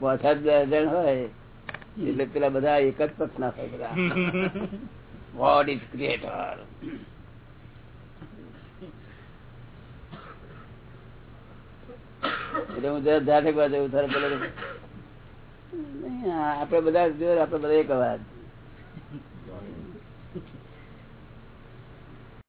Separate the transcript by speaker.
Speaker 1: પાંચ સાત જણ હોય, એટલે પેલા બધા એક જ પક્ષ ના હોય બધા. વોટ ઇઝ ક્રિએટર એટલે હું જરા જાતે બાજુ આપડે બધા જો આપડે બધા એક અવાજ.